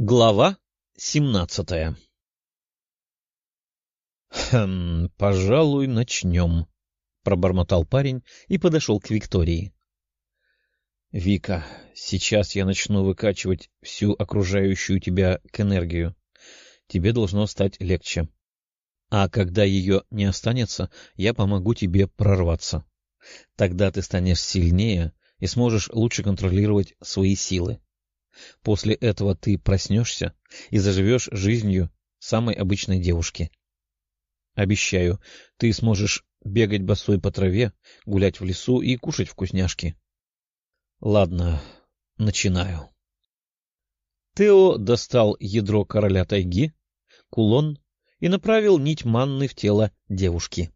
Глава семнадцатая «Хм, пожалуй, начнем», — пробормотал парень и подошел к Виктории. «Вика, сейчас я начну выкачивать всю окружающую тебя к энергию. Тебе должно стать легче. А когда ее не останется, я помогу тебе прорваться. Тогда ты станешь сильнее и сможешь лучше контролировать свои силы. После этого ты проснешься и заживешь жизнью самой обычной девушки. Обещаю, ты сможешь бегать босой по траве, гулять в лесу и кушать вкусняшки. Ладно, начинаю. Тео достал ядро короля тайги, кулон и направил нить манны в тело девушки.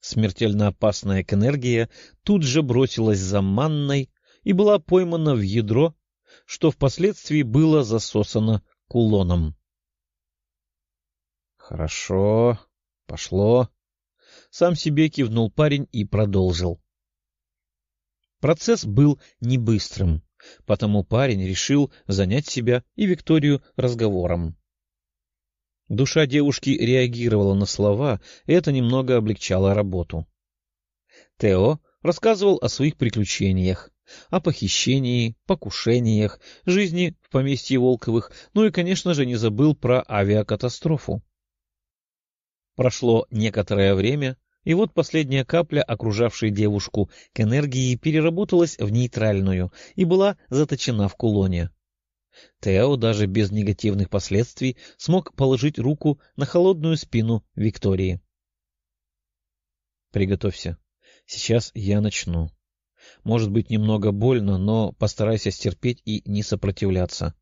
Смертельно опасная к энергия тут же бросилась за манной и была поймана в ядро что впоследствии было засосано кулоном. — Хорошо, пошло. Сам себе кивнул парень и продолжил. Процесс был не быстрым, потому парень решил занять себя и Викторию разговором. Душа девушки реагировала на слова, и это немного облегчало работу. Тео рассказывал о своих приключениях, о похищении, покушениях, жизни в поместье Волковых, ну и, конечно же, не забыл про авиакатастрофу. Прошло некоторое время, и вот последняя капля, окружавшая девушку к энергии, переработалась в нейтральную и была заточена в кулоне. Тео даже без негативных последствий смог положить руку на холодную спину Виктории. — Приготовься. Сейчас я начну. Может быть немного больно, но постарайся стерпеть и не сопротивляться.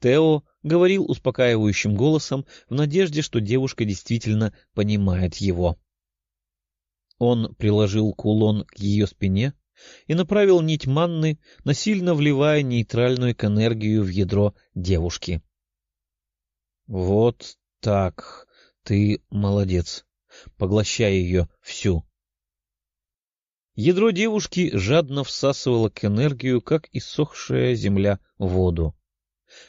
Тео говорил успокаивающим голосом в надежде, что девушка действительно понимает его. Он приложил кулон к ее спине и направил нить манны, насильно вливая нейтральную к энергию в ядро девушки. — Вот так, ты молодец. Поглощай ее всю. Ядро девушки жадно всасывало к энергию, как иссохшая земля, воду.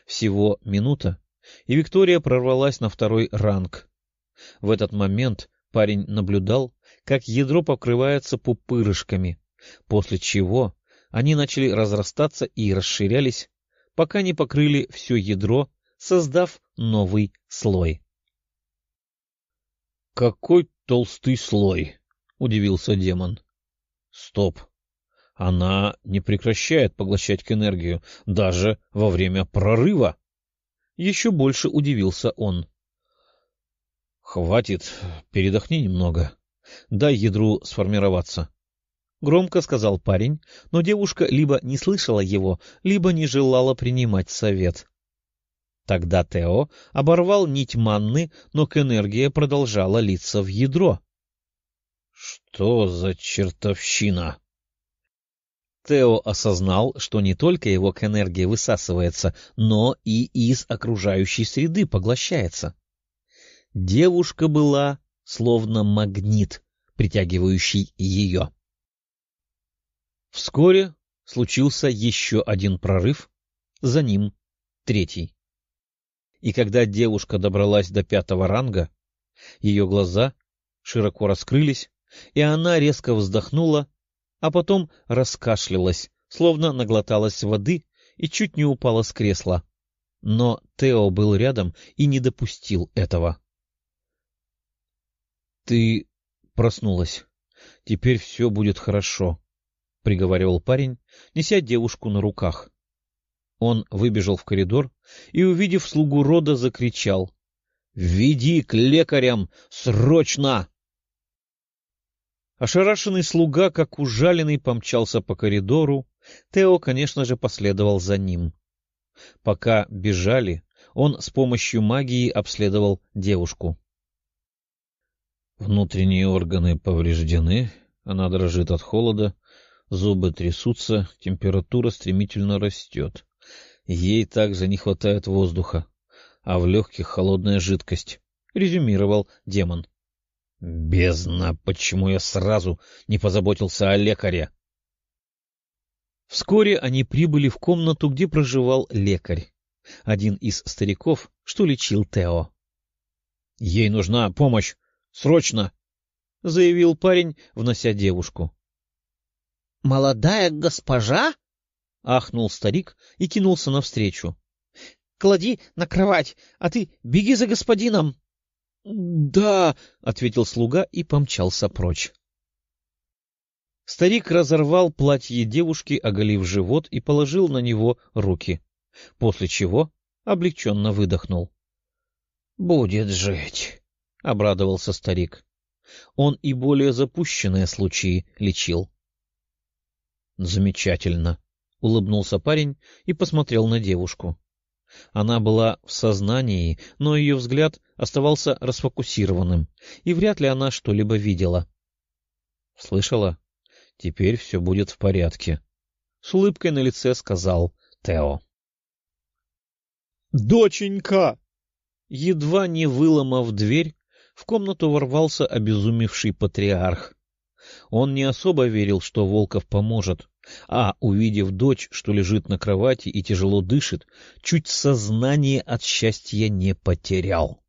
Всего минута, и Виктория прорвалась на второй ранг. В этот момент парень наблюдал, как ядро покрывается пупырышками, после чего они начали разрастаться и расширялись, пока не покрыли все ядро, создав новый слой. — Какой толстый слой! — удивился демон. Стоп. Она не прекращает поглощать энергию даже во время прорыва. Еще больше удивился он. — Хватит, передохни немного. Дай ядру сформироваться. Громко сказал парень, но девушка либо не слышала его, либо не желала принимать совет. Тогда Тео оборвал нить манны, но к энергия продолжала литься в ядро. Что за чертовщина? Тео осознал, что не только его к энергии высасывается, но и из окружающей среды поглощается. Девушка была словно магнит, притягивающий ее. Вскоре случился еще один прорыв, за ним третий. И когда девушка добралась до пятого ранга, ее глаза широко раскрылись, и она резко вздохнула, а потом раскашлялась, словно наглоталась воды и чуть не упала с кресла. Но Тео был рядом и не допустил этого. — Ты проснулась. Теперь все будет хорошо, — приговаривал парень, неся девушку на руках. Он выбежал в коридор и, увидев слугу рода, закричал. — Веди к лекарям! Срочно! Ошарашенный слуга, как ужаленный, помчался по коридору. Тео, конечно же, последовал за ним. Пока бежали, он с помощью магии обследовал девушку. Внутренние органы повреждены, она дрожит от холода, зубы трясутся, температура стремительно растет. Ей также не хватает воздуха, а в легких холодная жидкость, — резюмировал демон. Бездна, почему я сразу не позаботился о лекаре? Вскоре они прибыли в комнату, где проживал лекарь. один из стариков, что лечил Тео. — Ей нужна помощь! Срочно! — заявил парень, внося девушку. — Молодая госпожа? — ахнул старик и кинулся навстречу. — Клади на кровать, а ты беги за господином. — Да, — ответил слуга и помчался прочь. Старик разорвал платье девушки, оголив живот, и положил на него руки, после чего облегченно выдохнул. — Будет жить, — обрадовался старик. Он и более запущенные случаи лечил. — Замечательно, — улыбнулся парень и посмотрел на девушку. Она была в сознании, но ее взгляд оставался расфокусированным, и вряд ли она что-либо видела. — Слышала? Теперь все будет в порядке. С улыбкой на лице сказал Тео. «Доченька!» Едва не выломав дверь, в комнату ворвался обезумевший патриарх. Он не особо верил, что Волков поможет, а, увидев дочь, что лежит на кровати и тяжело дышит, чуть сознание от счастья не потерял.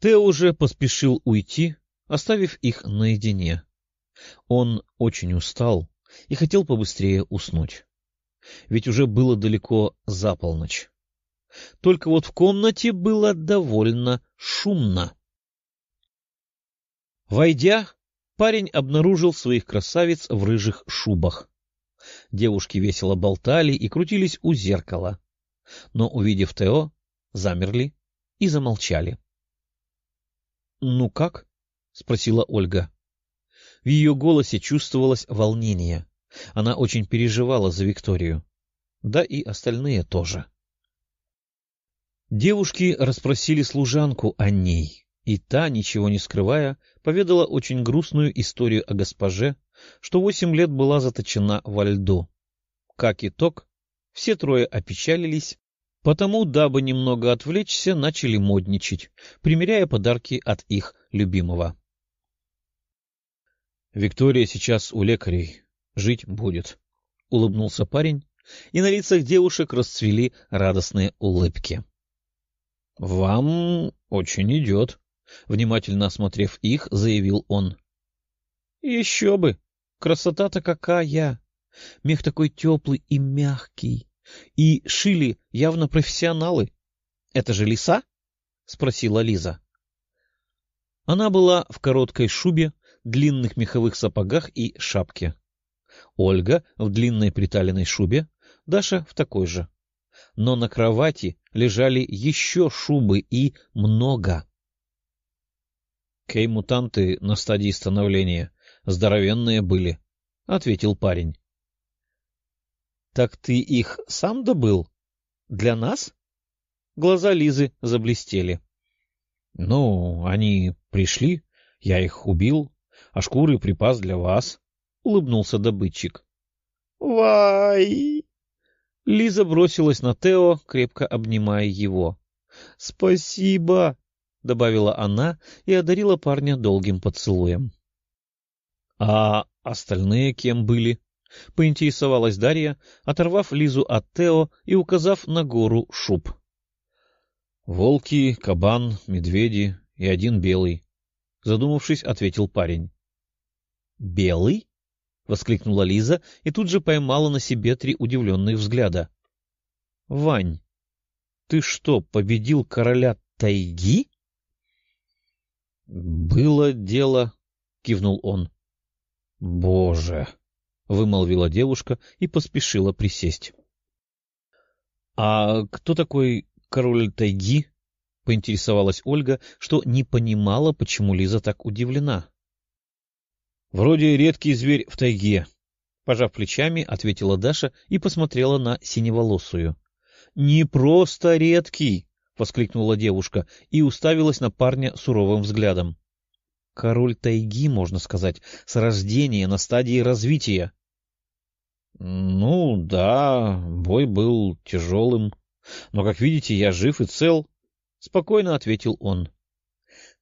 Тео уже поспешил уйти, оставив их наедине. Он очень устал и хотел побыстрее уснуть. Ведь уже было далеко за полночь. Только вот в комнате было довольно шумно. Войдя, парень обнаружил своих красавиц в рыжих шубах. Девушки весело болтали и крутились у зеркала, но, увидев Тео, замерли и замолчали. — Ну как? — спросила Ольга. В ее голосе чувствовалось волнение. Она очень переживала за Викторию. Да и остальные тоже. Девушки расспросили служанку о ней, и та, ничего не скрывая, поведала очень грустную историю о госпоже, что восемь лет была заточена во льду. Как итог, все трое опечалились, потому, дабы немного отвлечься, начали модничать, примеряя подарки от их любимого. Виктория сейчас у лекарей. Жить будет. — улыбнулся парень, и на лицах девушек расцвели радостные улыбки. — Вам очень идет, — внимательно осмотрев их, заявил он. — Еще бы! Красота-то какая! Мех такой теплый и мягкий. И шили явно профессионалы. — Это же лиса? — спросила Лиза. Она была в короткой шубе, длинных меховых сапогах и шапке. Ольга в длинной приталенной шубе, Даша в такой же. Но на кровати лежали еще шубы и много. Кей-мутанты на стадии становления здоровенные были, — ответил парень. — Так ты их сам добыл? Для нас? Глаза Лизы заблестели. — Ну, они пришли, я их убил, а шкуры припас для вас, — улыбнулся добытчик. — Вай! Лиза бросилась на Тео, крепко обнимая его. — Спасибо! — добавила она и одарила парня долгим поцелуем. — А остальные кем были? — поинтересовалась Дарья, оторвав Лизу от Тео и указав на гору шуб. — Волки, кабан, медведи и один белый, — задумавшись, ответил парень. «Белый?» — воскликнула Лиза и тут же поймала на себе три удивленных взгляда. «Вань, ты что, победил короля тайги?» «Было дело», — кивнул он. «Боже!» — вымолвила девушка и поспешила присесть. «А кто такой король тайги?» — поинтересовалась Ольга, что не понимала, почему Лиза так удивлена. — Вроде редкий зверь в тайге. Пожав плечами, ответила Даша и посмотрела на синеволосую. — Не просто редкий! — воскликнула девушка и уставилась на парня суровым взглядом. — Король тайги, можно сказать, с рождения на стадии развития. — Ну, да, бой был тяжелым. Но, как видите, я жив и цел, — спокойно ответил он.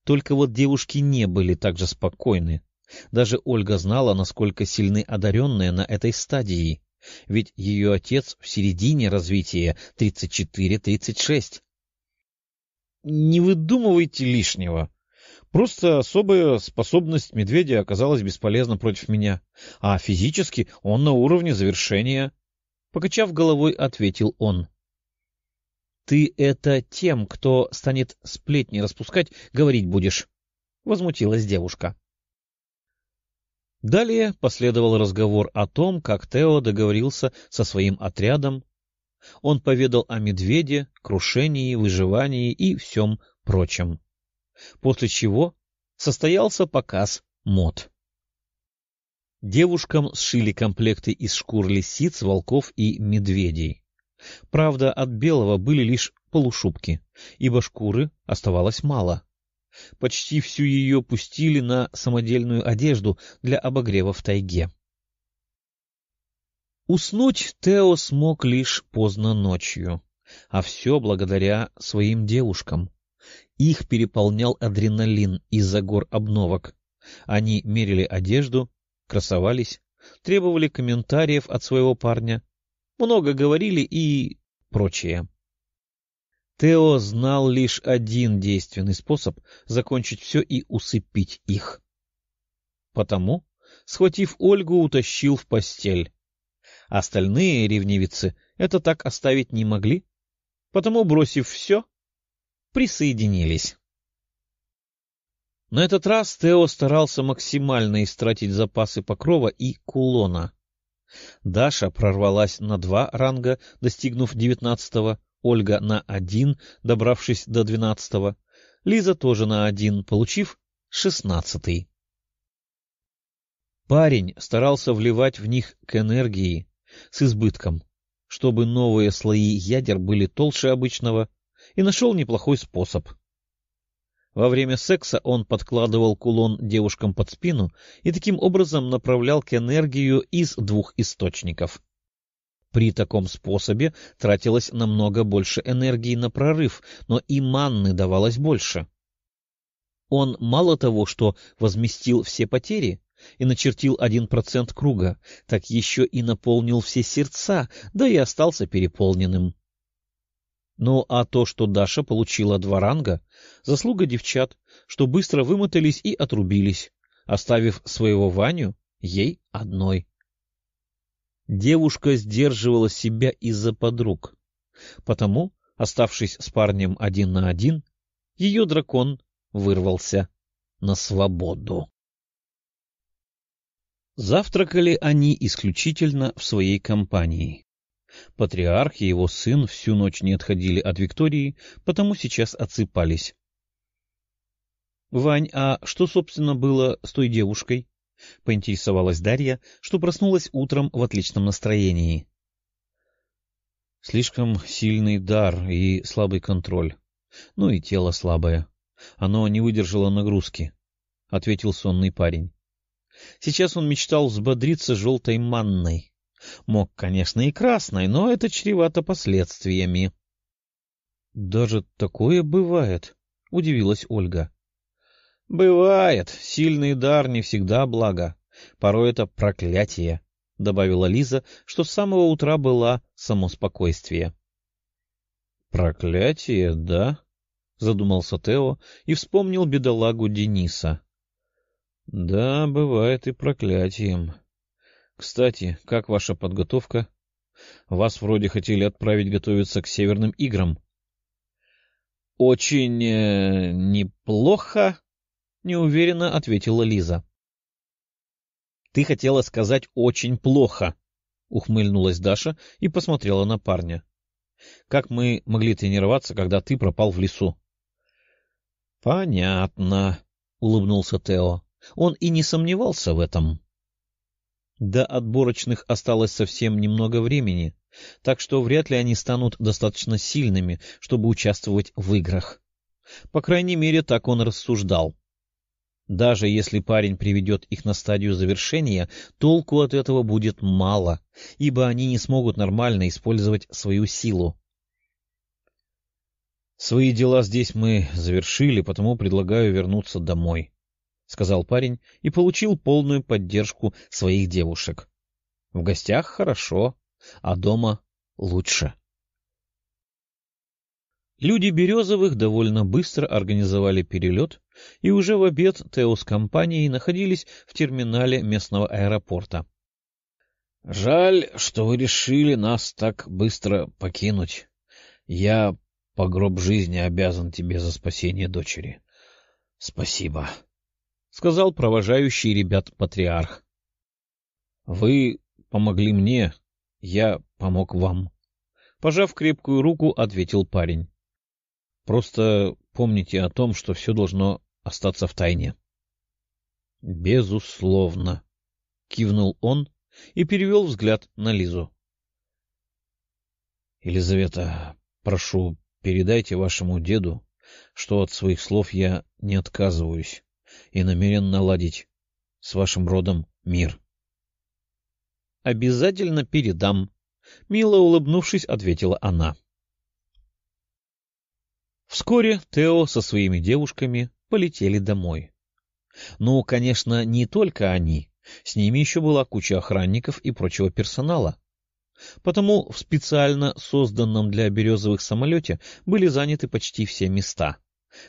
Только вот девушки не были так же спокойны. Даже Ольга знала, насколько сильны одаренные на этой стадии, ведь ее отец в середине развития 34-36. Не выдумывайте лишнего. Просто особая способность медведя оказалась бесполезна против меня, а физически он на уровне завершения. Покачав головой, ответил он. — Ты это тем, кто станет сплетни распускать, говорить будешь, — возмутилась девушка. Далее последовал разговор о том, как Тео договорился со своим отрядом. Он поведал о медведе, крушении, выживании и всем прочем. После чего состоялся показ мод. Девушкам сшили комплекты из шкур лисиц, волков и медведей. Правда, от белого были лишь полушубки, ибо шкуры оставалось мало. Почти всю ее пустили на самодельную одежду для обогрева в тайге. Уснуть Тео смог лишь поздно ночью, а все благодаря своим девушкам. Их переполнял адреналин из-за гор обновок. Они мерили одежду, красовались, требовали комментариев от своего парня, много говорили и прочее. Тео знал лишь один действенный способ закончить все и усыпить их. Потому, схватив Ольгу, утащил в постель. Остальные ревнивицы это так оставить не могли, потому, бросив все, присоединились. На этот раз Тео старался максимально истратить запасы покрова и кулона. Даша прорвалась на два ранга, достигнув девятнадцатого, Ольга на один, добравшись до двенадцатого, Лиза тоже на один, получив шестнадцатый. Парень старался вливать в них к энергии с избытком, чтобы новые слои ядер были толще обычного, и нашел неплохой способ. Во время секса он подкладывал кулон девушкам под спину и таким образом направлял к энергию из двух источников. При таком способе тратилось намного больше энергии на прорыв, но и манны давалось больше. Он мало того, что возместил все потери и начертил один процент круга, так еще и наполнил все сердца, да и остался переполненным. Ну а то, что Даша получила два ранга, заслуга девчат, что быстро вымотались и отрубились, оставив своего Ваню ей одной. Девушка сдерживала себя из-за подруг. Потому, оставшись с парнем один на один, ее дракон вырвался на свободу. Завтракали они исключительно в своей компании. Патриарх и его сын всю ночь не отходили от Виктории, потому сейчас отсыпались. — Вань, а что, собственно, было с той девушкой? — поинтересовалась Дарья, что проснулась утром в отличном настроении. — Слишком сильный дар и слабый контроль. Ну и тело слабое. Оно не выдержало нагрузки, — ответил сонный парень. Сейчас он мечтал взбодриться желтой манной. Мог, конечно, и красной, но это чревато последствиями. — Даже такое бывает, — удивилась Ольга. — Бывает. Сильный дар не всегда благо. Порой это проклятие, — добавила Лиза, что с самого утра была само спокойствие. — Проклятие, да? — задумался Тео и вспомнил бедолагу Дениса. — Да, бывает и проклятием. Кстати, как ваша подготовка? Вас вроде хотели отправить готовиться к Северным играм. — Очень э, неплохо, — неуверенно ответила Лиза. — Ты хотела сказать «очень плохо», — ухмыльнулась Даша и посмотрела на парня. — Как мы могли тренироваться, когда ты пропал в лесу? — Понятно, — улыбнулся Тео. Он и не сомневался в этом. До отборочных осталось совсем немного времени, так что вряд ли они станут достаточно сильными, чтобы участвовать в играх. По крайней мере, так он рассуждал. Даже если парень приведет их на стадию завершения, толку от этого будет мало, ибо они не смогут нормально использовать свою силу. «Свои дела здесь мы завершили, потому предлагаю вернуться домой», — сказал парень и получил полную поддержку своих девушек. В гостях хорошо, а дома лучше. Люди Березовых довольно быстро организовали перелет, и уже в обед Тео с компанией находились в терминале местного аэропорта. — Жаль, что вы решили нас так быстро покинуть. Я по гроб жизни обязан тебе за спасение дочери. — Спасибо, — сказал провожающий ребят патриарх. — Вы помогли мне, я помог вам. Пожав крепкую руку, ответил парень. Просто помните о том, что все должно остаться в тайне. — Безусловно, — кивнул он и перевел взгляд на Лизу. — Елизавета, прошу, передайте вашему деду, что от своих слов я не отказываюсь и намерен наладить с вашим родом мир. — Обязательно передам, — мило улыбнувшись, ответила она. — Вскоре Тео со своими девушками полетели домой. Ну, конечно, не только они. С ними еще была куча охранников и прочего персонала. Потому в специально созданном для березовых самолете были заняты почти все места.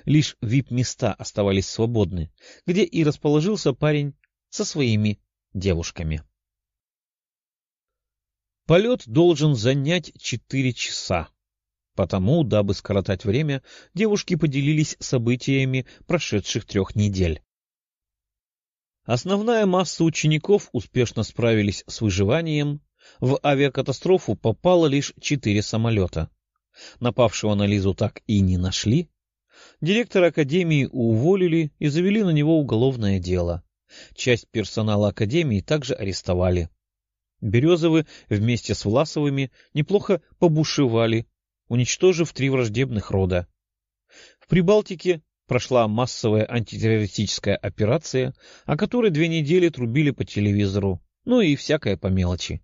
Лишь вип-места оставались свободны, где и расположился парень со своими девушками. Полет должен занять четыре часа. Потому, дабы скоротать время, девушки поделились событиями прошедших трех недель. Основная масса учеников успешно справились с выживанием, в авиакатастрофу попало лишь четыре самолета. Напавшего на Лизу так и не нашли. Директора Академии уволили и завели на него уголовное дело. Часть персонала Академии также арестовали. Березовы вместе с Власовыми неплохо побушевали уничтожив три враждебных рода. В Прибалтике прошла массовая антитеррористическая операция, о которой две недели трубили по телевизору, ну и всякое по мелочи.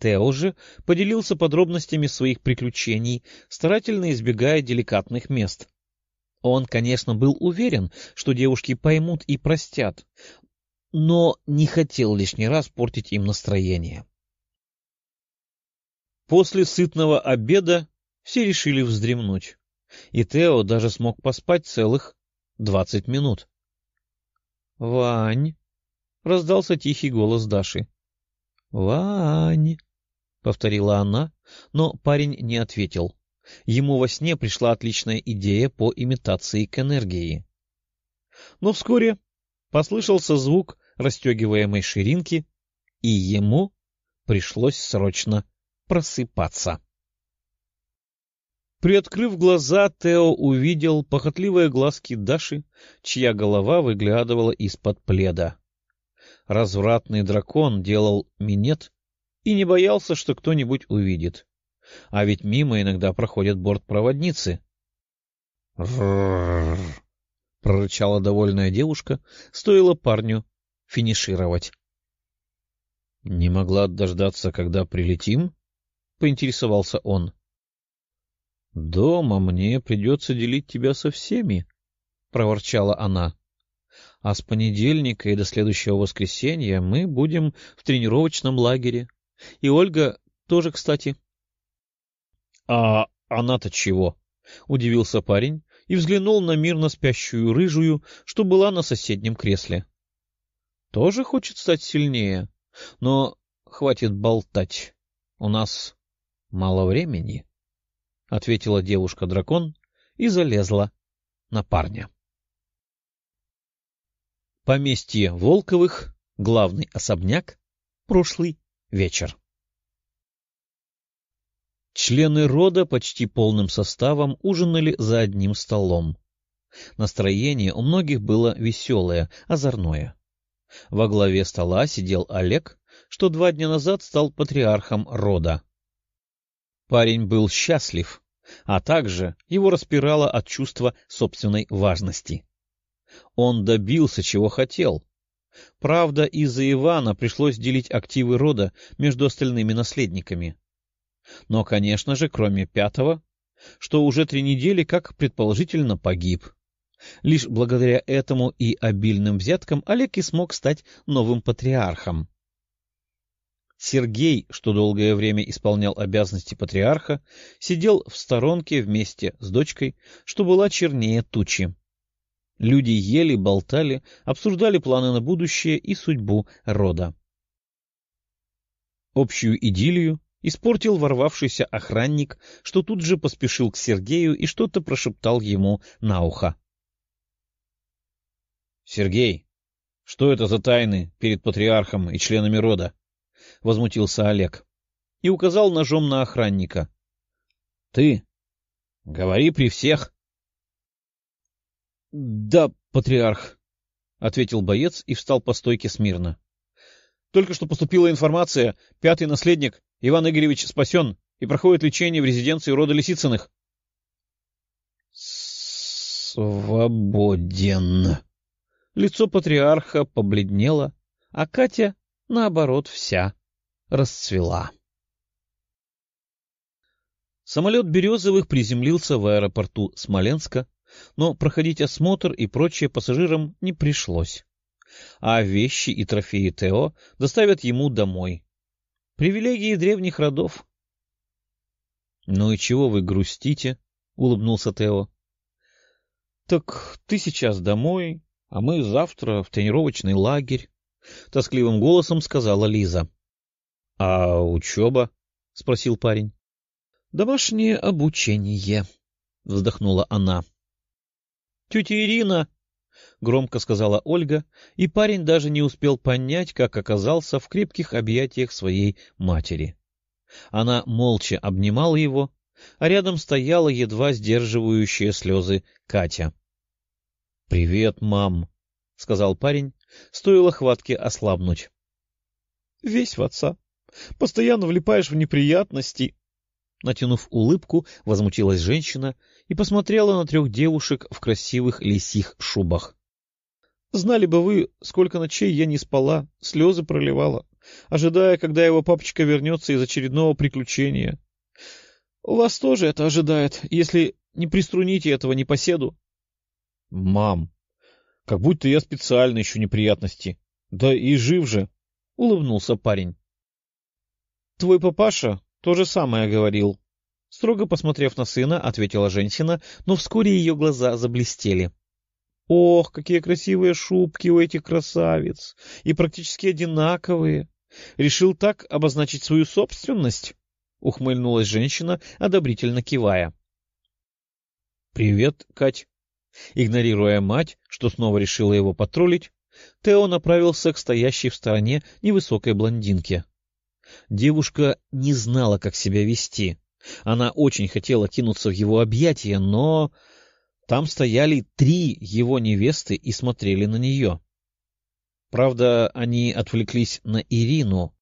Тео же поделился подробностями своих приключений, старательно избегая деликатных мест. Он, конечно, был уверен, что девушки поймут и простят, но не хотел лишний раз портить им настроение. После сытного обеда все решили вздремнуть, и Тео даже смог поспать целых двадцать минут. — Вань! — раздался тихий голос Даши. — Вань! — повторила она, но парень не ответил. Ему во сне пришла отличная идея по имитации к энергии. Но вскоре послышался звук расстегиваемой ширинки, и ему пришлось срочно просыпаться. Приоткрыв глаза, Тео увидел похотливые глазки Даши, чья голова выглядывала из-под пледа. Развратный дракон делал минет и не боялся, что кто-нибудь увидит. А ведь мимо иногда проходят бортпроводницы. Прорычала довольная девушка, стоило парню финишировать. — Не могла дождаться, когда прилетим? — поинтересовался он. — Дома мне придется делить тебя со всеми, — проворчала она. — А с понедельника и до следующего воскресенья мы будем в тренировочном лагере. И Ольга тоже, кстати. — А она-то чего? — удивился парень и взглянул на мирно спящую рыжую, что была на соседнем кресле. — Тоже хочет стать сильнее, но хватит болтать. У нас мало времени, — ответила девушка-дракон и залезла на парня. Поместье Волковых, главный особняк, прошлый вечер. Члены рода почти полным составом ужинали за одним столом. Настроение у многих было веселое, озорное. Во главе стола сидел Олег, что два дня назад стал патриархом рода. Парень был счастлив, а также его распирало от чувства собственной важности. Он добился, чего хотел. Правда, из-за Ивана пришлось делить активы рода между остальными наследниками. Но, конечно же, кроме пятого, что уже три недели как предположительно погиб. Лишь благодаря этому и обильным взяткам Олег и смог стать новым патриархом. Сергей, что долгое время исполнял обязанности патриарха, сидел в сторонке вместе с дочкой, что была чернее тучи. Люди ели, болтали, обсуждали планы на будущее и судьбу рода. Общую идиллию испортил ворвавшийся охранник, что тут же поспешил к Сергею и что-то прошептал ему на ухо. — Сергей, что это за тайны перед патриархом и членами рода? — возмутился Олег и указал ножом на охранника. — Ты? Говори при всех. — Да, патриарх, — ответил боец и встал по стойке смирно. — Только что поступила информация, пятый наследник Иван Игоревич спасен и проходит лечение в резиденции рода Лисицыных. — Свободен. Лицо патриарха побледнело, а Катя, наоборот, вся расцвела. Самолет Березовых приземлился в аэропорту Смоленска, но проходить осмотр и прочее пассажирам не пришлось. А вещи и трофеи Тео доставят ему домой. Привилегии древних родов. — Ну и чего вы грустите? — улыбнулся Тео. — Так ты сейчас домой, а мы завтра в тренировочный лагерь, — тоскливым голосом сказала Лиза. — А учеба? — спросил парень. — Домашнее обучение, — вздохнула она. — Тетя Ирина, — громко сказала Ольга, и парень даже не успел понять, как оказался в крепких объятиях своей матери. Она молча обнимала его, а рядом стояла едва сдерживающая слезы Катя. — Привет, мам, — сказал парень, стоило хватке ослабнуть. — Весь в отца. Постоянно влипаешь в неприятности. Натянув улыбку, возмутилась женщина и посмотрела на трех девушек в красивых лисих шубах. Знали бы вы, сколько ночей я не спала, слезы проливала, ожидая, когда его папочка вернется из очередного приключения. У вас тоже это ожидает, если не приструните этого непоседу. — Мам, как будто я специально ищу неприятности. Да и жив же, — улыбнулся парень. — Твой папаша то же самое говорил. Строго посмотрев на сына, ответила женщина, но вскоре ее глаза заблестели. — Ох, какие красивые шубки у этих красавиц! И практически одинаковые. Решил так обозначить свою собственность? Ухмыльнулась женщина, одобрительно кивая. — Привет, Кать. Игнорируя мать, что снова решила его потроллить, Тео направился к стоящей в стороне невысокой блондинке. Девушка не знала, как себя вести. Она очень хотела кинуться в его объятия, но там стояли три его невесты и смотрели на нее. Правда, они отвлеклись на Ирину.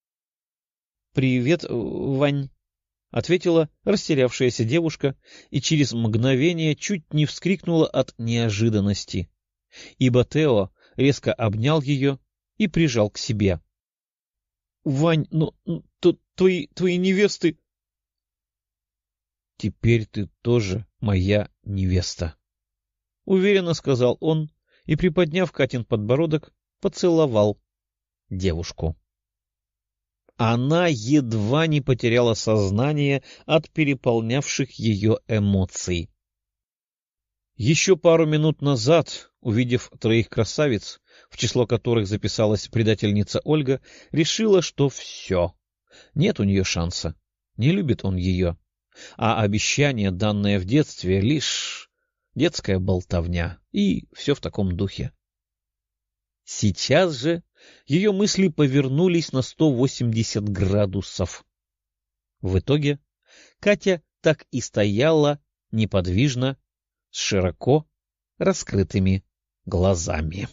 — Привет, Вань, — ответила растерявшаяся девушка и через мгновение чуть не вскрикнула от неожиданности, ибо Тео резко обнял ее и прижал к себе. — Вань, ну, то, твои, твои невесты... — Теперь ты тоже моя невеста. — уверенно сказал он и, приподняв Катин подбородок, поцеловал девушку. Она едва не потеряла сознание от переполнявших ее эмоций. Еще пару минут назад, увидев троих красавиц, в число которых записалась предательница Ольга, решила, что все. Нет у нее шанса, не любит он ее. А обещание, данное в детстве, лишь детская болтовня и все в таком духе. Сейчас же ее мысли повернулись на 180 градусов. В итоге Катя так и стояла неподвижно, с широко раскрытыми глазами.